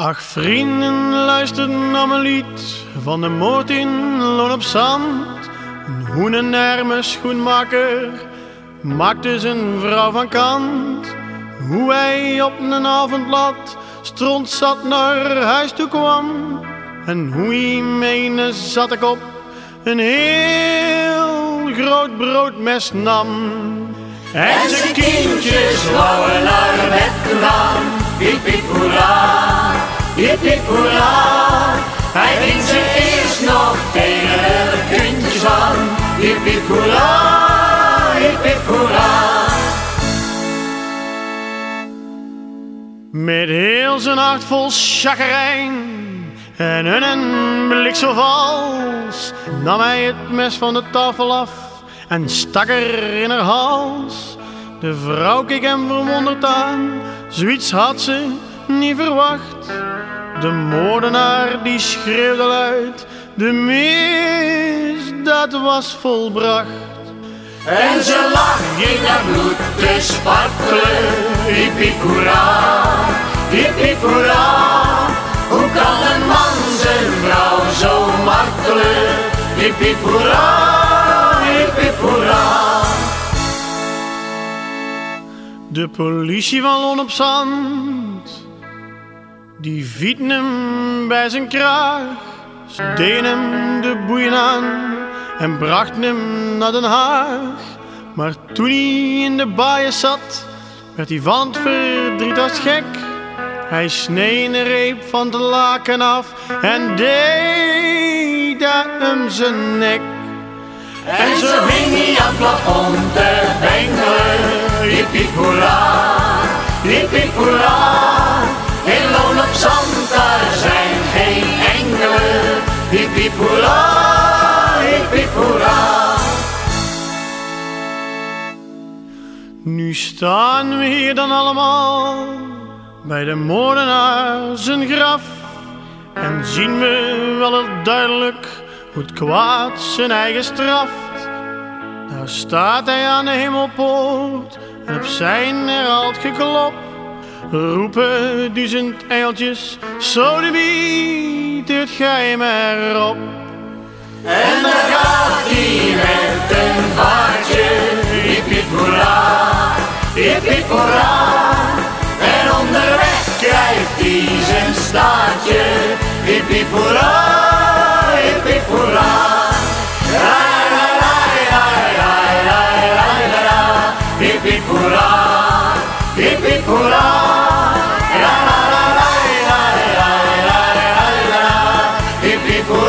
Ach vrienden, luister naar mijn lied van de moord in Loon op Zand. Een hoenenarme schoenmaker maakte zijn vrouw van kant. Hoe hij op een avondlat stront zat naar huis toe kwam. En hoe hij mijn zat ik op een heel groot broodmes nam. En zijn kindjes wouden naar bed gaan. Hip hip hoera, hip hip. Hij ging ze eerst nog tegen de kuntjes aan. Hip hip hoera, hip. Met heel zijn hart vol chagrijn en een blik vals nam hij het mes van de tafel af en stak er in haar hals. De vrouw keek hem verwonderd aan, zoiets had ze niet verwacht. De moordenaar die schreeuwde luid, de misdaad was volbracht. En ze lach ging naar bloed te spartelen. Hip hip hoera, hip hip hoera. Hoe kan een man zijn vrouw zo martelen? Hip hip hoera, hip hip hoera. De politie van Loon op Zand, die viet hem bij zijn kraag. Deden hem de boeien aan en brachten hem naar Den Haag. Maar toen hij in de baaien zat, werd hij van het verdriet als gek. Hij snee een reep van de laken af en deed hem zijn nek. En zo hing hij aan het plafond te bengelen. Hip hip hoera, hip hip hoera. Hip hip hoera, hip hip hoera. Nu staan we hier dan allemaal bij de moordenaar zijn graf. En zien we wel het duidelijk hoe het kwaad zijn eigen straft. Daar staat hij aan de hemelpoort en op zijn herald geklop. Roepen duizend engeltjes, zo de gij maar op. En daar gaat hij met een vaartje. Hip hip hoera, hip hip hoera. En onderweg krijgt hij zijn staartje. Hip hip hoera, people.